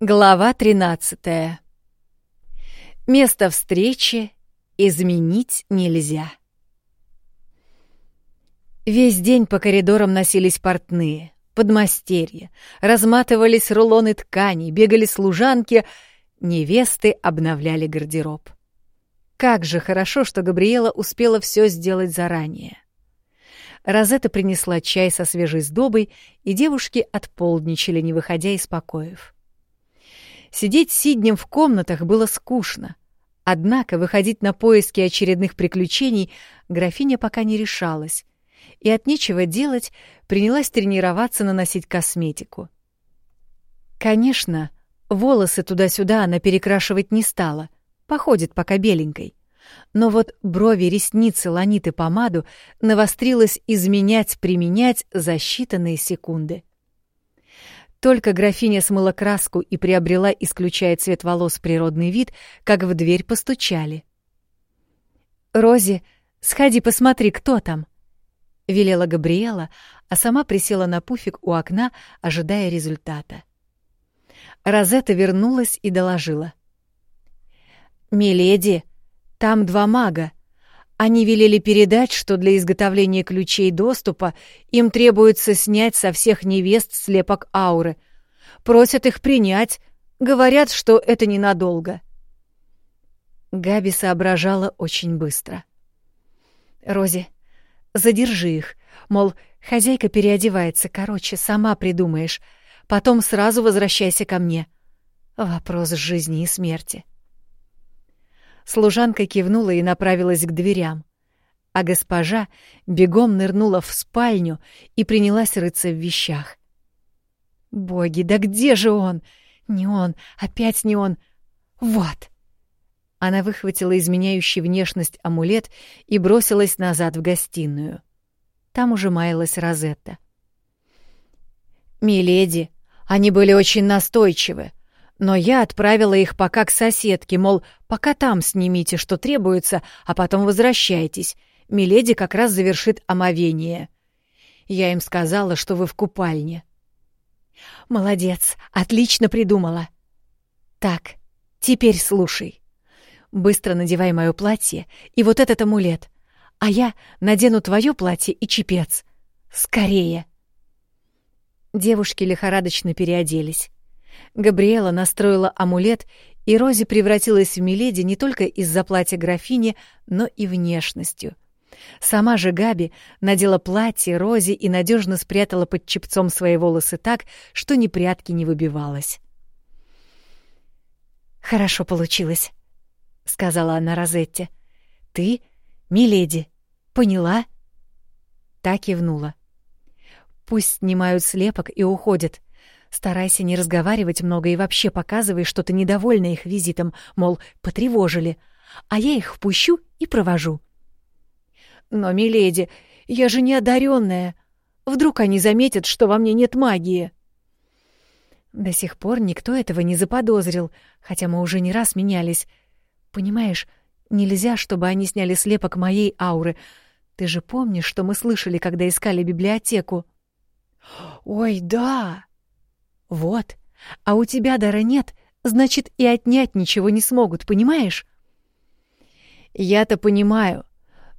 Глава 13. Место встречи изменить нельзя. Весь день по коридорам носились портные, подмастерья, разматывались рулоны тканей, бегали служанки, невесты обновляли гардероб. Как же хорошо, что Габриэла успела все сделать заранее. Розетта принесла чай со свежей сдобой, и девушки отполдничали, не выходя из покоев. Сидеть сиднем в комнатах было скучно. Однако выходить на поиски очередных приключений графиня пока не решалась, и от нечего делать принялась тренироваться наносить косметику. Конечно, волосы туда-сюда она перекрашивать не стала, походит пока беленькой. Но вот брови, ресницы, ланиты, помаду навострилась изменять, применять за считанные секунды. Только графиня смыла краску и приобрела, исключая цвет волос, природный вид, как в дверь постучали. «Рози, сходи посмотри, кто там», — велела Габриэла, а сама присела на пуфик у окна, ожидая результата. Розетта вернулась и доложила. «Миледи, там два мага. Они велели передать, что для изготовления ключей доступа им требуется снять со всех невест слепок ауры. Просят их принять, говорят, что это ненадолго. Габи соображала очень быстро. «Рози, задержи их. Мол, хозяйка переодевается, короче, сама придумаешь. Потом сразу возвращайся ко мне. Вопрос жизни и смерти». Служанка кивнула и направилась к дверям, а госпожа бегом нырнула в спальню и принялась рыться в вещах. «Боги, да где же он? Не он, опять не он. Вот!» Она выхватила изменяющий внешность амулет и бросилась назад в гостиную. Там уже маялась Розетта. «Миледи, они были очень настойчивы. Но я отправила их пока к соседке, мол, пока там снимите, что требуется, а потом возвращайтесь. Миледи как раз завершит омовение. Я им сказала, что вы в купальне. Молодец, отлично придумала. Так, теперь слушай. Быстро надевай мое платье и вот этот амулет, а я надену твое платье и чепец. Скорее. Девушки лихорадочно переоделись. Габриэла настроила амулет, и Рози превратилась в Миледи не только из-за платья графини, но и внешностью. Сама же Габи надела платье Рози и надежно спрятала под чепцом свои волосы так, что ни прятки не выбивалось. «Хорошо получилось», — сказала она Розетте. «Ты, Миледи, поняла?» Так кивнула. «Пусть снимают слепок и уходят. Старайся не разговаривать много и вообще показывай, что ты недовольна их визитом, мол, потревожили, а я их впущу и провожу. Но, миледи, я же не одаренная. Вдруг они заметят, что во мне нет магии. До сих пор никто этого не заподозрил, хотя мы уже не раз менялись. Понимаешь, нельзя, чтобы они сняли слепок моей ауры. Ты же помнишь, что мы слышали, когда искали библиотеку? Ой, да! Вот. А у тебя дара нет, значит, и отнять ничего не смогут, понимаешь? Я-то понимаю.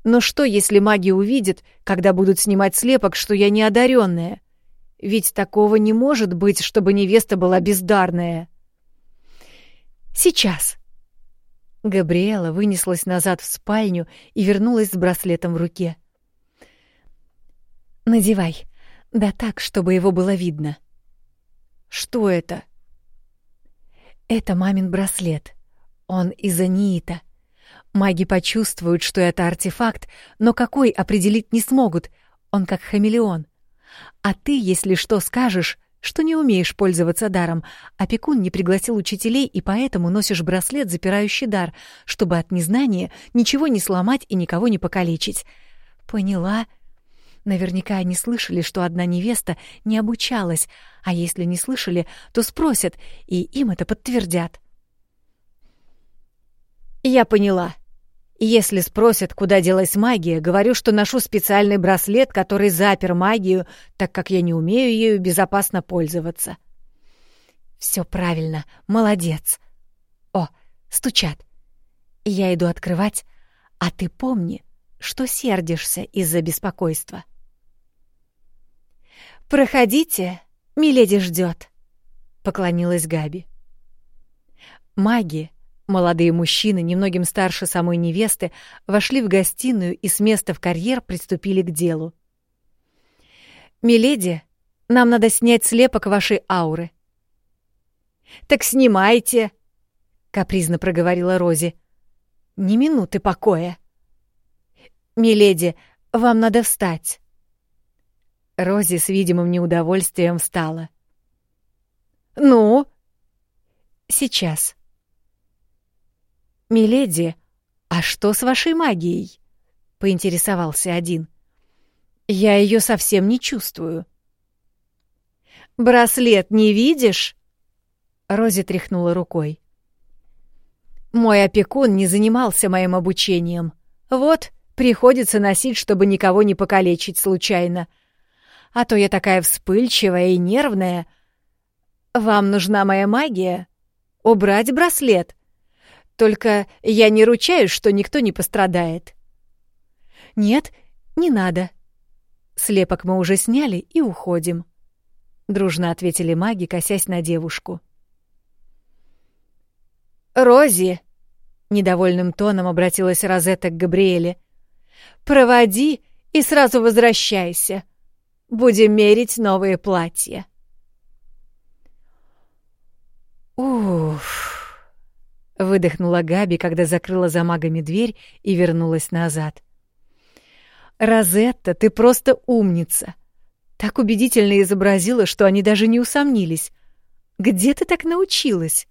Но что, если маги увидят, когда будут снимать слепок, что я неодаренная? Ведь такого не может быть, чтобы невеста была бездарная. Сейчас. Габриэла вынеслась назад в спальню и вернулась с браслетом в руке. «Надевай. Да так, чтобы его было видно». Что это? Это мамин браслет. Он из аниита. Маги почувствуют, что это артефакт, но какой определить не смогут. Он как хамелеон. А ты, если что, скажешь, что не умеешь пользоваться даром. Опекун не пригласил учителей, и поэтому носишь браслет, запирающий дар, чтобы от незнания ничего не сломать и никого не покалечить. Поняла? Наверняка они слышали, что одна невеста не обучалась, а если не слышали, то спросят, и им это подтвердят. Я поняла. Если спросят, куда делась магия, говорю, что ношу специальный браслет, который запер магию, так как я не умею ею безопасно пользоваться. Все правильно, молодец. О, стучат. Я иду открывать, а ты помни, что сердишься из-за беспокойства. «Проходите, миледи ждет», — поклонилась Габи. Маги, молодые мужчины, немногим старше самой невесты, вошли в гостиную и с места в карьер приступили к делу. «Миледи, нам надо снять слепок вашей ауры». «Так снимайте», — капризно проговорила Рози. «Ни минуты покоя». «Миледи, вам надо встать». Рози с видимым неудовольствием встала. «Ну?» «Сейчас». «Миледи, а что с вашей магией?» — поинтересовался один. «Я ее совсем не чувствую». «Браслет не видишь?» Рози тряхнула рукой. «Мой опекун не занимался моим обучением. Вот, приходится носить, чтобы никого не покалечить случайно а то я такая вспыльчивая и нервная. Вам нужна моя магия? Убрать браслет. Только я не ручаюсь, что никто не пострадает. Нет, не надо. Слепок мы уже сняли и уходим. Дружно ответили маги, косясь на девушку. «Рози!» — недовольным тоном обратилась Розетта к Габриэле. «Проводи и сразу возвращайся. Будем мерить новые платья. Уф. Выдохнула Габи, когда закрыла за магами дверь и вернулась назад. «Розетта, ты просто умница!» Так убедительно изобразила, что они даже не усомнились. «Где ты так научилась?»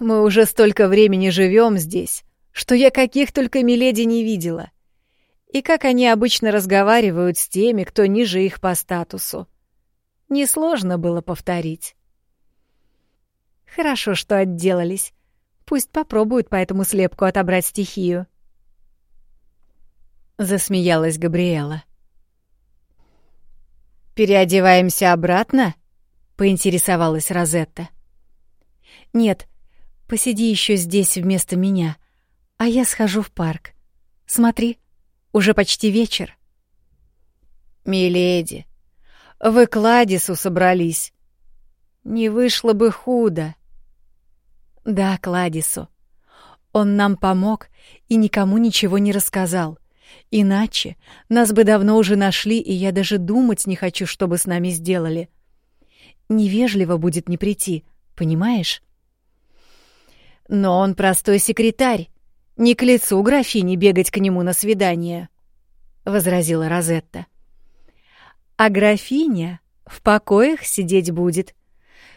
«Мы уже столько времени живем здесь, что я каких только миледи не видела и как они обычно разговаривают с теми, кто ниже их по статусу. Несложно было повторить. Хорошо, что отделались. Пусть попробуют по этому слепку отобрать стихию. Засмеялась Габриэла. «Переодеваемся обратно?» — поинтересовалась Розетта. «Нет, посиди еще здесь вместо меня, а я схожу в парк. Смотри, уже почти вечер. «Миледи, вы к Ладису собрались. Не вышло бы худо». «Да, к Ладису. Он нам помог и никому ничего не рассказал. Иначе нас бы давно уже нашли, и я даже думать не хочу, что бы с нами сделали. Невежливо будет не прийти, понимаешь?» «Но он простой секретарь. Не к лицу графини бегать к нему на свидание, возразила Розетта. А графиня в покоях сидеть будет.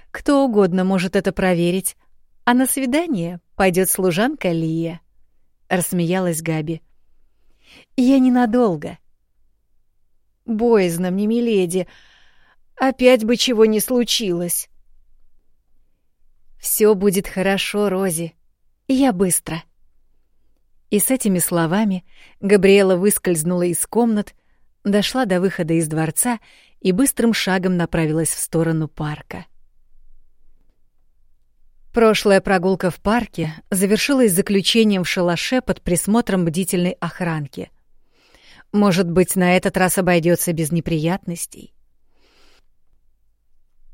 Кто угодно может это проверить, а на свидание пойдет служанка Лия, рассмеялась Габи. Я ненадолго. Боязно мне, миледи, опять бы чего не случилось. Все будет хорошо, Рози. Я быстро. И с этими словами Габриэла выскользнула из комнат, дошла до выхода из дворца и быстрым шагом направилась в сторону парка. Прошлая прогулка в парке завершилась заключением в шалаше под присмотром бдительной охранки. Может быть, на этот раз обойдется без неприятностей.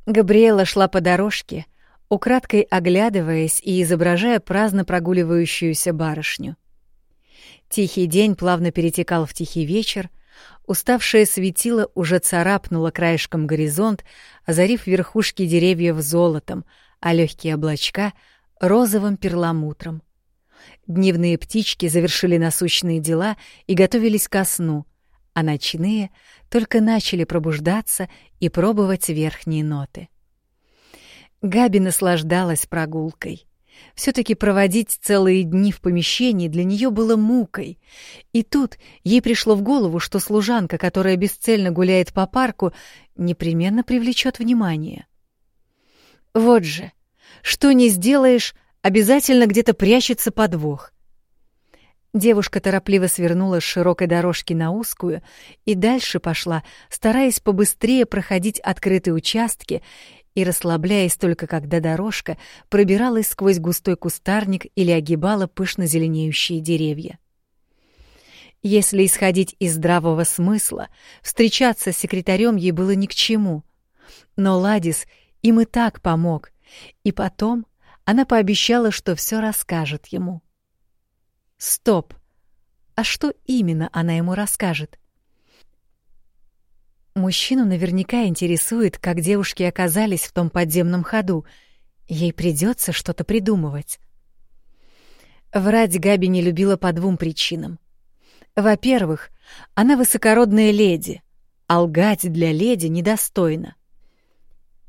Габриэла шла по дорожке, украдкой оглядываясь и изображая праздно прогуливающуюся барышню. Тихий день плавно перетекал в тихий вечер, уставшее светило уже царапнуло краешком горизонт, озарив верхушки деревьев золотом, а легкие облачка — розовым перламутром. Дневные птички завершили насущные дела и готовились ко сну, а ночные только начали пробуждаться и пробовать верхние ноты. Габи наслаждалась прогулкой. Все-таки проводить целые дни в помещении для нее было мукой. И тут ей пришло в голову, что служанка, которая бесцельно гуляет по парку, непременно привлечет внимание. Вот же, что не сделаешь, обязательно где-то прячется подвох. Девушка торопливо свернула с широкой дорожки на узкую и дальше пошла, стараясь побыстрее проходить открытые участки и расслабляясь только когда дорожка пробиралась сквозь густой кустарник или огибала пышно зеленеющие деревья. Если исходить из здравого смысла, встречаться с секретарем ей было ни к чему. Но Ладис им и так помог, и потом она пообещала, что все расскажет ему. Стоп! А что именно она ему расскажет? Мужчину наверняка интересует, как девушки оказались в том подземном ходу. Ей придется что-то придумывать. Врать Габи не любила по двум причинам. Во-первых, она высокородная леди, а лгать для леди недостойно.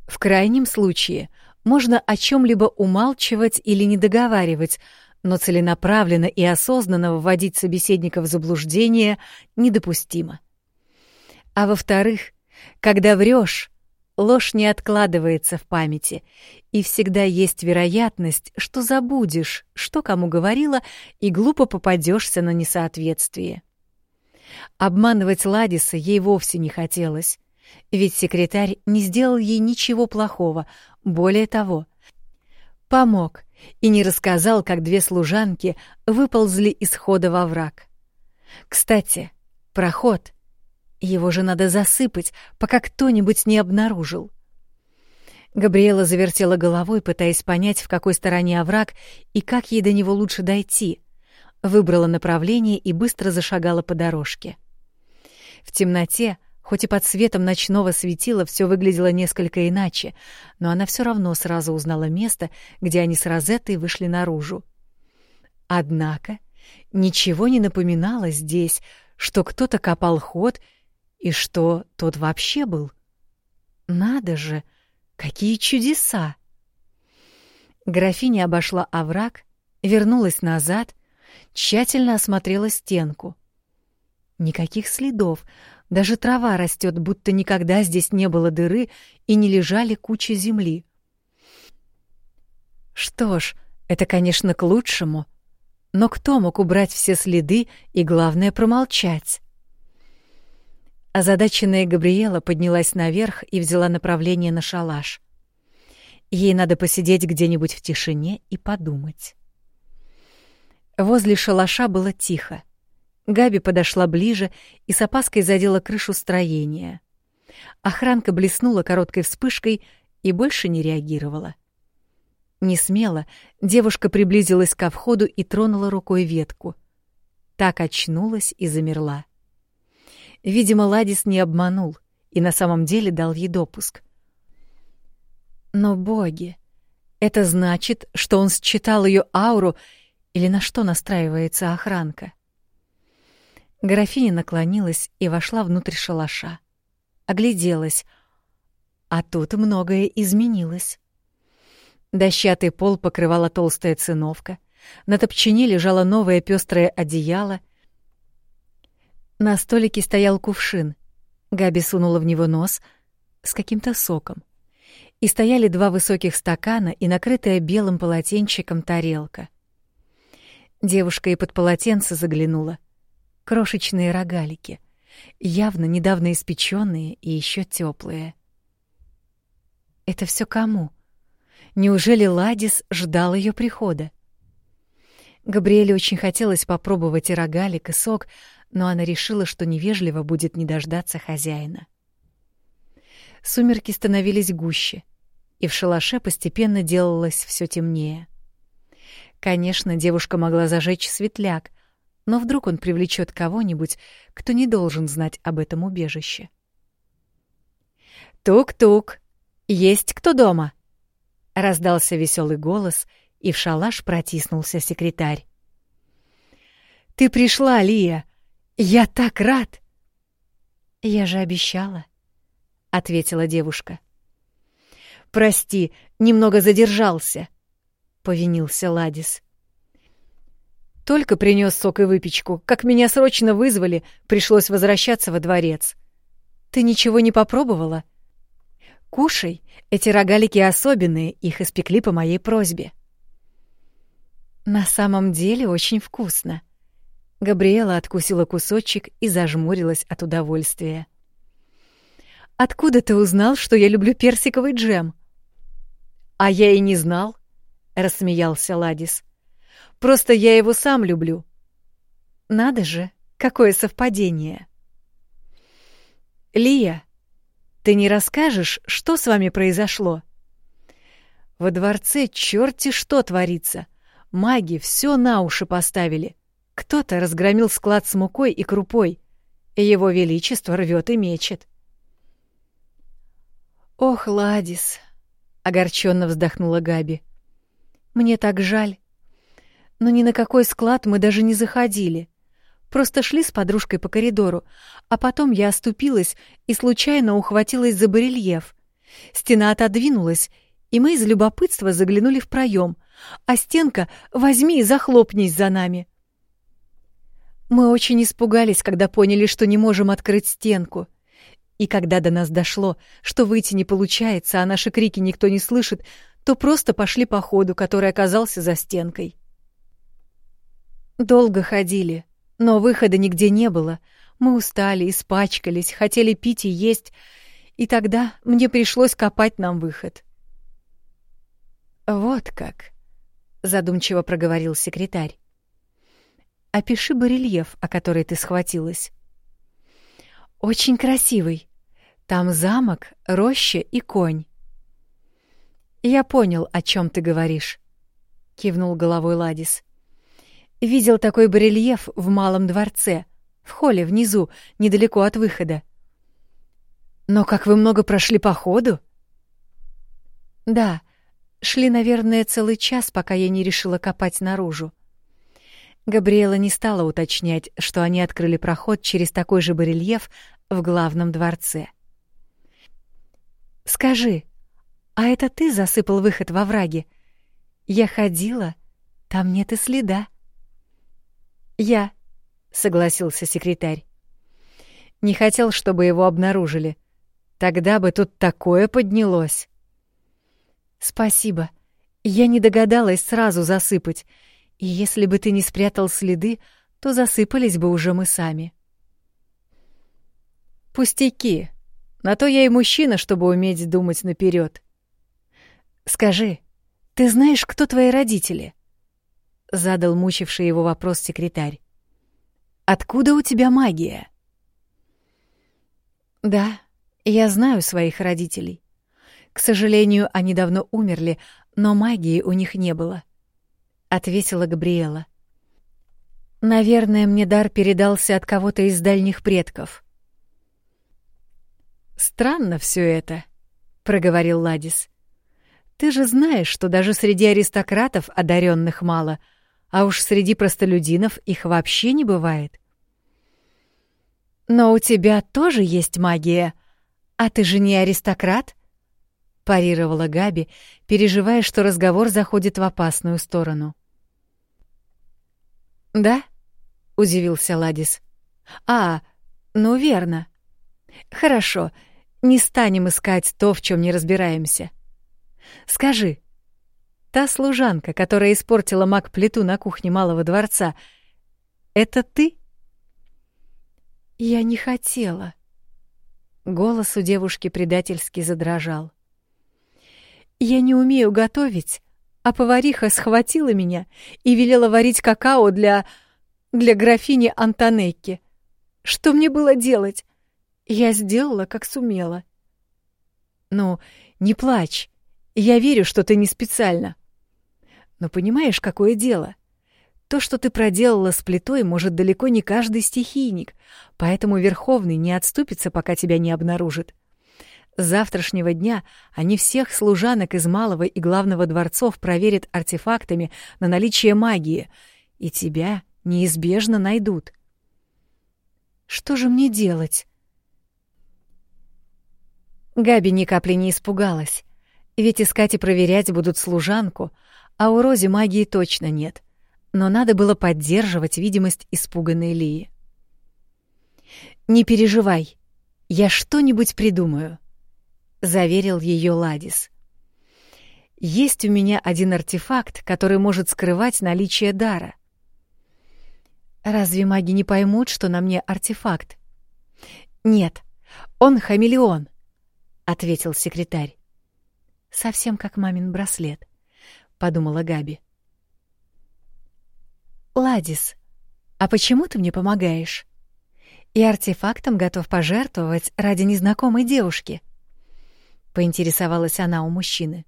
В крайнем случае можно о чем либо умалчивать или не договаривать, но целенаправленно и осознанно вводить собеседника в заблуждение недопустимо. А во-вторых, когда врешь, ложь не откладывается в памяти, и всегда есть вероятность, что забудешь, что кому говорила, и глупо попадешься на несоответствие. Обманывать Ладиса ей вовсе не хотелось, ведь секретарь не сделал ей ничего плохого, более того, помог и не рассказал, как две служанки выползли из хода во враг. Кстати, проход — его же надо засыпать, пока кто-нибудь не обнаружил. Габриэла завертела головой, пытаясь понять, в какой стороне овраг и как ей до него лучше дойти. Выбрала направление и быстро зашагала по дорожке. В темноте, хоть и под светом ночного светила, все выглядело несколько иначе, но она все равно сразу узнала место, где они с Розеттой вышли наружу. Однако ничего не напоминало здесь, что кто-то копал ход — и что тот вообще был? Надо же, какие чудеса! Графиня обошла овраг, вернулась назад, тщательно осмотрела стенку. Никаких следов, даже трава растет, будто никогда здесь не было дыры и не лежали кучи земли. Что ж, это, конечно, к лучшему. Но кто мог убрать все следы и, главное, промолчать? Озадаченная Габриэла поднялась наверх и взяла направление на шалаш. Ей надо посидеть где-нибудь в тишине и подумать. Возле шалаша было тихо. Габи подошла ближе и с опаской задела крышу строения. Охранка блеснула короткой вспышкой и больше не реагировала. Не смело девушка приблизилась ко входу и тронула рукой ветку. Так очнулась и замерла. Видимо, Ладис не обманул и на самом деле дал ей допуск. Но боги, это значит, что он считал ее ауру или на что настраивается охранка? Графиня наклонилась и вошла внутрь шалаша. Огляделась. А тут многое изменилось. Дощатый пол покрывала толстая циновка. На топчине лежало новое пестрое одеяло, на столике стоял кувшин. Габи сунула в него нос с каким-то соком. И стояли два высоких стакана и накрытая белым полотенчиком тарелка. Девушка и под полотенце заглянула. Крошечные рогалики, явно недавно испеченные и еще теплые. Это все кому? Неужели Ладис ждал ее прихода? Габриэле очень хотелось попробовать и рогалик, и сок, но она решила, что невежливо будет не дождаться хозяина. Сумерки становились гуще, и в шалаше постепенно делалось все темнее. Конечно, девушка могла зажечь светляк, но вдруг он привлечет кого-нибудь, кто не должен знать об этом убежище. «Тук-тук! Есть кто дома?» — раздался веселый голос, и в шалаш протиснулся секретарь. «Ты пришла, Лия! Я так рад!» «Я же обещала», — ответила девушка. «Прости, немного задержался», — повинился Ладис. «Только принес сок и выпечку. Как меня срочно вызвали, пришлось возвращаться во дворец. Ты ничего не попробовала?» «Кушай, эти рогалики особенные, их испекли по моей просьбе». «На самом деле очень вкусно», Габриэла откусила кусочек и зажмурилась от удовольствия. «Откуда ты узнал, что я люблю персиковый джем?» А я и не знал, — рассмеялся Ладис. Просто я его сам люблю. Надо же, какое совпадение. Лия, ты не расскажешь, что с вами произошло? Во дворце черти что творится. Маги все на уши поставили. Кто-то разгромил склад с мукой и крупой. И его величество рвет и мечет. «Ох, Ладис!» — огорченно вздохнула Габи. «Мне так жаль. Но ни на какой склад мы даже не заходили. Просто шли с подружкой по коридору, а потом я оступилась и случайно ухватилась за барельеф. Стена отодвинулась, и мы из любопытства заглянули в проем, а стенка «возьми и захлопнись за нами». Мы очень испугались, когда поняли, что не можем открыть стенку — и когда до нас дошло, что выйти не получается, а наши крики никто не слышит, то просто пошли по ходу, который оказался за стенкой. Долго ходили, но выхода нигде не было. Мы устали, испачкались, хотели пить и есть, и тогда мне пришлось копать нам выход. «Вот как», — задумчиво проговорил секретарь. «Опиши барельеф, о который ты схватилась». «Очень красивый», там замок, роща и конь. Я понял, о чем ты говоришь, кивнул головой Ладис. Видел такой барельеф в малом дворце, в холле внизу, недалеко от выхода. Но как вы много прошли по ходу? Да, шли, наверное, целый час, пока я не решила копать наружу. Габриэла не стала уточнять, что они открыли проход через такой же барельеф в главном дворце. Скажи, а это ты засыпал выход во враге? Я ходила, там нет и следа. Я, согласился секретарь. Не хотел, чтобы его обнаружили. Тогда бы тут такое поднялось. Спасибо. Я не догадалась сразу засыпать. И если бы ты не спрятал следы, то засыпались бы уже мы сами. Пустяки, на то я и мужчина, чтобы уметь думать наперед. Скажи, ты знаешь, кто твои родители? Задал мучивший его вопрос секретарь. Откуда у тебя магия? Да, я знаю своих родителей. К сожалению, они давно умерли, но магии у них не было, ответила Габриэла. Наверное, мне дар передался от кого-то из дальних предков. Странно все это, проговорил Ладис. Ты же знаешь, что даже среди аристократов одаренных мало, а уж среди простолюдинов их вообще не бывает. Но у тебя тоже есть магия, а ты же не аристократ? парировала Габи, переживая, что разговор заходит в опасную сторону. Да? удивился Ладис. А, ну верно. Хорошо, не станем искать то, в чем не разбираемся. Скажи, та служанка, которая испортила маг-плиту на кухне Малого дворца, это ты? Я не хотела. Голос у девушки предательски задрожал. Я не умею готовить, а повариха схватила меня и велела варить какао для... для графини Антонекки. Что мне было делать? Я сделала, как сумела. Ну, не плачь. Я верю, что ты не специально. Но понимаешь, какое дело? То, что ты проделала с плитой, может далеко не каждый стихийник, поэтому Верховный не отступится, пока тебя не обнаружит. С завтрашнего дня они всех служанок из малого и главного дворцов проверят артефактами на наличие магии, и тебя неизбежно найдут. Что же мне делать? Габи ни капли не испугалась, ведь искать и проверять будут служанку, а у Рози магии точно нет. Но надо было поддерживать видимость испуганной Лии. «Не переживай, я что-нибудь придумаю», — заверил ее Ладис. «Есть у меня один артефакт, который может скрывать наличие дара». «Разве маги не поймут, что на мне артефакт?» «Нет, он хамелеон», ответил секретарь. Совсем как мамин браслет, подумала Габи. Ладис, а почему ты мне помогаешь? И артефактом готов пожертвовать ради незнакомой девушки. Поинтересовалась она у мужчины.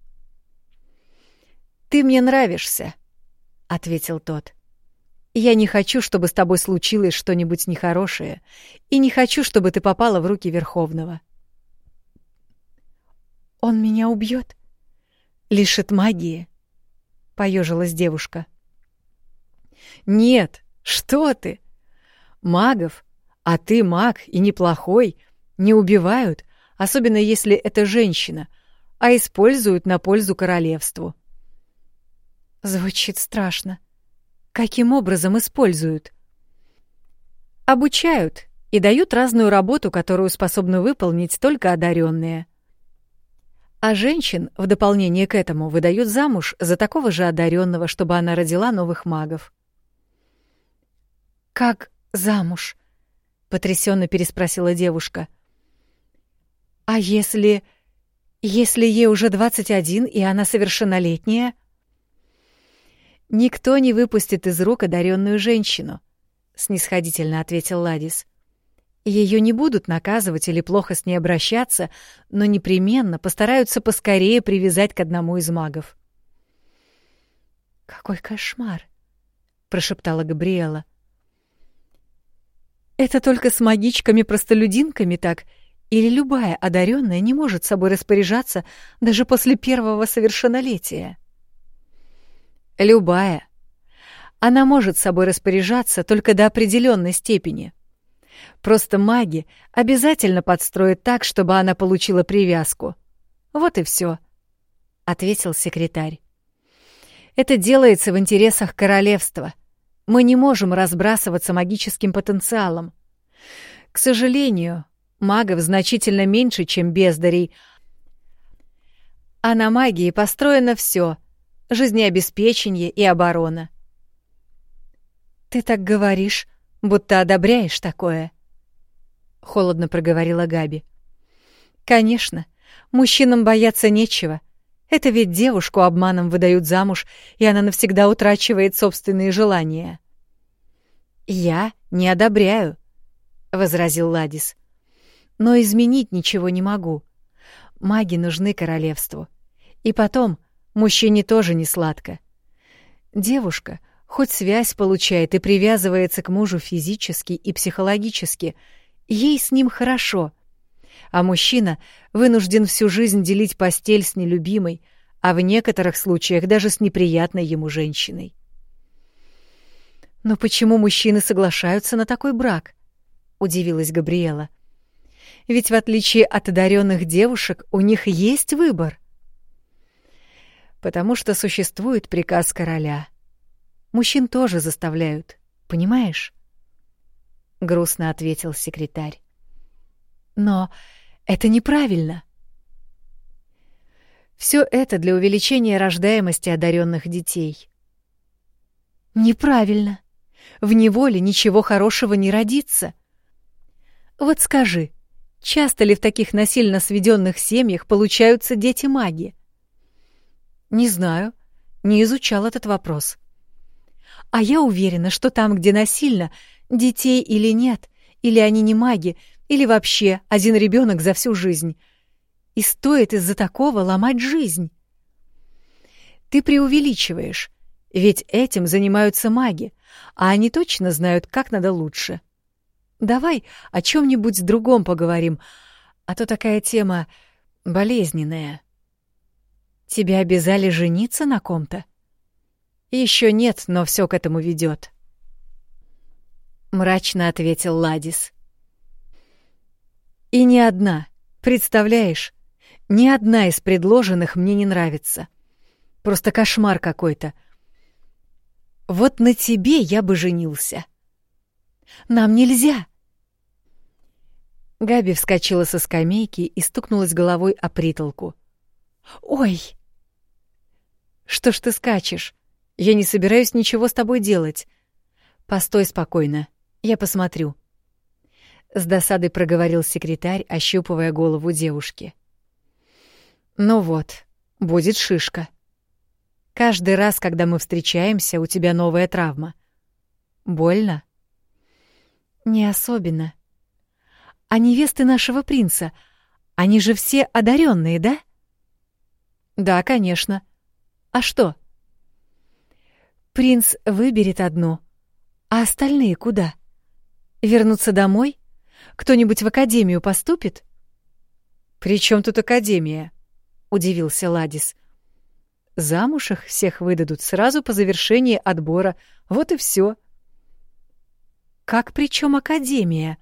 Ты мне нравишься, ответил тот. Я не хочу, чтобы с тобой случилось что-нибудь нехорошее, и не хочу, чтобы ты попала в руки Верховного. Он меня убьет, лишит магии, поежилась девушка. Нет, что ты? Магов, а ты маг и неплохой, не убивают, особенно если это женщина, а используют на пользу королевству. Звучит страшно. Каким образом используют? Обучают и дают разную работу, которую способны выполнить только одаренные. А женщин, в дополнение к этому, выдают замуж за такого же одаренного, чтобы она родила новых магов. «Как замуж?» — потрясенно переспросила девушка. «А если... если ей уже двадцать один, и она совершеннолетняя?» «Никто не выпустит из рук одаренную женщину», — снисходительно ответил Ладис. Ее не будут наказывать или плохо с ней обращаться, но непременно постараются поскорее привязать к одному из магов. «Какой кошмар!» — прошептала Габриэла. «Это только с магичками-простолюдинками так, или любая одаренная не может собой распоряжаться даже после первого совершеннолетия?» Любая. Она может собой распоряжаться только до определенной степени. Просто маги обязательно подстроят так, чтобы она получила привязку. Вот и все, ответил секретарь. Это делается в интересах королевства. Мы не можем разбрасываться магическим потенциалом. К сожалению, магов значительно меньше, чем бездарей, а на магии построено все — жизнеобеспечение и оборона. «Ты так говоришь, будто одобряешь такое», — холодно проговорила Габи. «Конечно, мужчинам бояться нечего. Это ведь девушку обманом выдают замуж, и она навсегда утрачивает собственные желания». «Я не одобряю», — возразил Ладис. «Но изменить ничего не могу. Маги нужны королевству. И потом, — Мужчине тоже не сладко. Девушка хоть связь получает и привязывается к мужу физически и психологически, ей с ним хорошо. А мужчина вынужден всю жизнь делить постель с нелюбимой, а в некоторых случаях даже с неприятной ему женщиной. «Но почему мужчины соглашаются на такой брак?» — удивилась Габриэла. «Ведь в отличие от одаренных девушек у них есть выбор» потому что существует приказ короля. Мужчин тоже заставляют, понимаешь? Грустно ответил секретарь. Но это неправильно. Все это для увеличения рождаемости одаренных детей. Неправильно. В неволе ничего хорошего не родится. Вот скажи, часто ли в таких насильно сведенных семьях получаются дети-маги? Не знаю, не изучал этот вопрос. А я уверена, что там, где насильно, детей или нет, или они не маги, или вообще один ребенок за всю жизнь. И стоит из-за такого ломать жизнь. Ты преувеличиваешь, ведь этим занимаются маги, а они точно знают, как надо лучше. Давай о чем-нибудь другом поговорим, а то такая тема болезненная. Тебя обязали жениться на ком-то? Еще нет, но все к этому ведет. Мрачно ответил Ладис. И ни одна, представляешь? Ни одна из предложенных мне не нравится. Просто кошмар какой-то. Вот на тебе я бы женился. Нам нельзя. Габи вскочила со скамейки и стукнулась головой о притолку. «Ой!» Что ж ты скачешь? Я не собираюсь ничего с тобой делать. Постой спокойно, я посмотрю. С досадой проговорил секретарь, ощупывая голову девушки. Ну вот, будет шишка. Каждый раз, когда мы встречаемся, у тебя новая травма. Больно? Не особенно. А невесты нашего принца, они же все одаренные, да? Да, конечно. А что? Принц выберет одну, а остальные куда? Вернуться домой? Кто-нибудь в академию поступит? При чем тут академия? удивился Ладис. Замуж их всех выдадут сразу по завершении отбора. Вот и все. Как причем академия?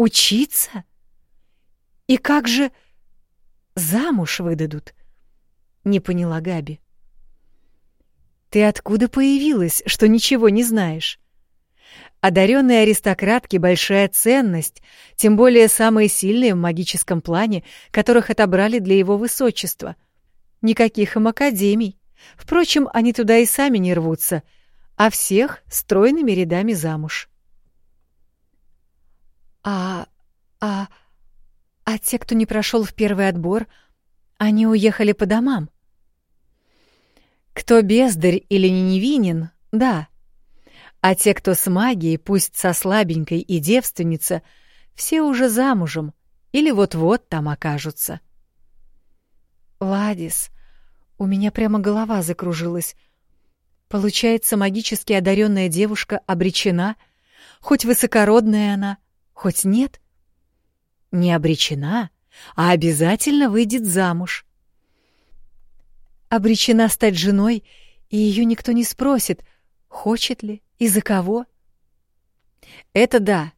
Учиться? И как же замуж выдадут? Не поняла Габи. Ты откуда появилась, что ничего не знаешь? Одаренные аристократки — большая ценность, тем более самые сильные в магическом плане, которых отобрали для его высочества. Никаких им академий. Впрочем, они туда и сами не рвутся, а всех стройными рядами замуж. А... а... а те, кто не прошел в первый отбор, они уехали по домам? Кто бездарь или не невинен, да, а те, кто с магией, пусть со слабенькой и девственница, все уже замужем или вот-вот там окажутся. Ладис, у меня прямо голова закружилась. Получается, магически одаренная девушка обречена, хоть высокородная она, хоть нет? Не обречена, а обязательно выйдет замуж. Обречена стать женой, и ее никто не спросит, хочет ли, и за кого? Это да.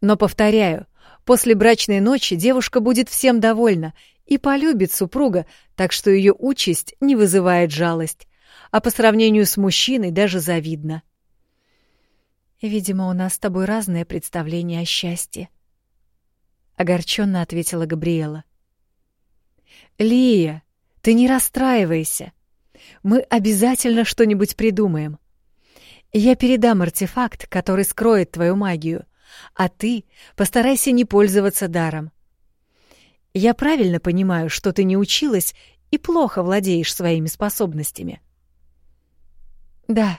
Но, повторяю, после брачной ночи девушка будет всем довольна и полюбит супруга, так что ее участь не вызывает жалость, а по сравнению с мужчиной даже завидно. Видимо, у нас с тобой разное представление о счастье. Огорченно ответила Габриэла. Лия, ты не расстраивайся. Мы обязательно что-нибудь придумаем. Я передам артефакт, который скроет твою магию, а ты постарайся не пользоваться даром. Я правильно понимаю, что ты не училась и плохо владеешь своими способностями. Да,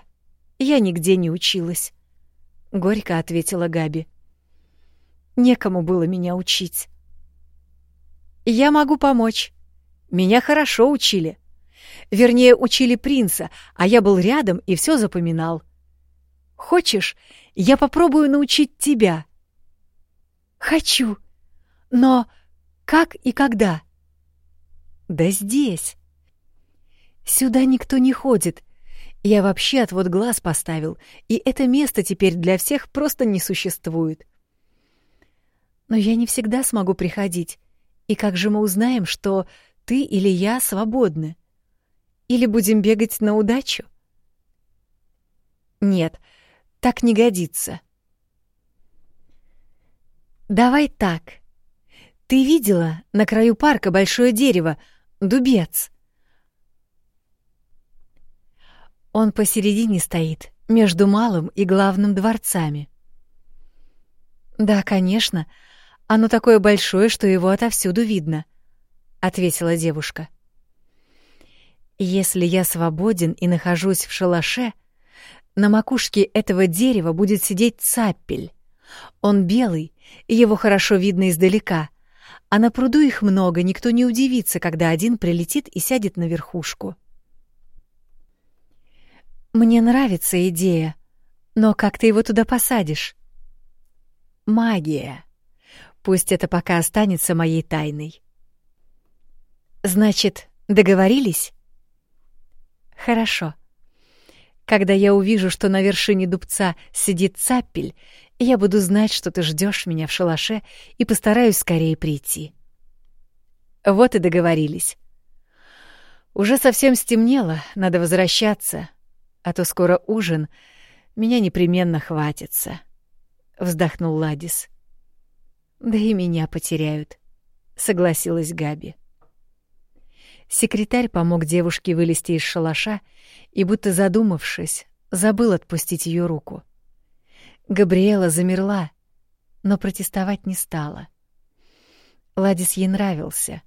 я нигде не училась, горько ответила Габи. Некому было меня учить. Я могу помочь. Меня хорошо учили. Вернее, учили принца, а я был рядом и все запоминал. Хочешь, я попробую научить тебя? Хочу. Но как и когда? Да здесь. Сюда никто не ходит. Я вообще отвод глаз поставил, и это место теперь для всех просто не существует. Но я не всегда смогу приходить. И как же мы узнаем, что ты или я свободны? Или будем бегать на удачу? Нет, — так не годится. Давай так. Ты видела на краю парка большое дерево, дубец? Он посередине стоит, между малым и главным дворцами. Да, конечно. Оно такое большое, что его отовсюду видно, ответила девушка. Если я свободен и нахожусь в шалаше, — на макушке этого дерева будет сидеть цапель. Он белый, и его хорошо видно издалека, а на пруду их много, никто не удивится, когда один прилетит и сядет на верхушку. Мне нравится идея, но как ты его туда посадишь? Магия. Пусть это пока останется моей тайной. Значит, договорились? Хорошо. Когда я увижу, что на вершине дубца сидит цапель, я буду знать, что ты ждешь меня в шалаше и постараюсь скорее прийти. Вот и договорились. Уже совсем стемнело, надо возвращаться, а то скоро ужин, меня непременно хватится. Вздохнул Ладис. Да и меня потеряют, согласилась Габи. Секретарь помог девушке вылезти из шалаша и, будто задумавшись, забыл отпустить ее руку. Габриэла замерла, но протестовать не стала. Ладис ей нравился.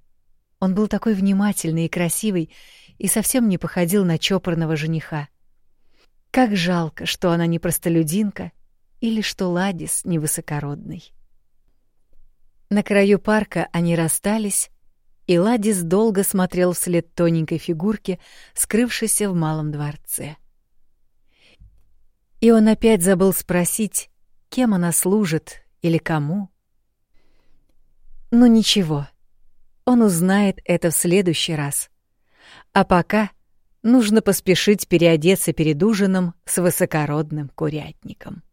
Он был такой внимательный и красивый и совсем не походил на чопорного жениха. Как жалко, что она не простолюдинка или что Ладис невысокородный. На краю парка они расстались, и Ладис долго смотрел вслед тоненькой фигурке, скрывшейся в малом дворце. И он опять забыл спросить, кем она служит или кому. Ну ничего, он узнает это в следующий раз. А пока нужно поспешить переодеться перед ужином с высокородным курятником.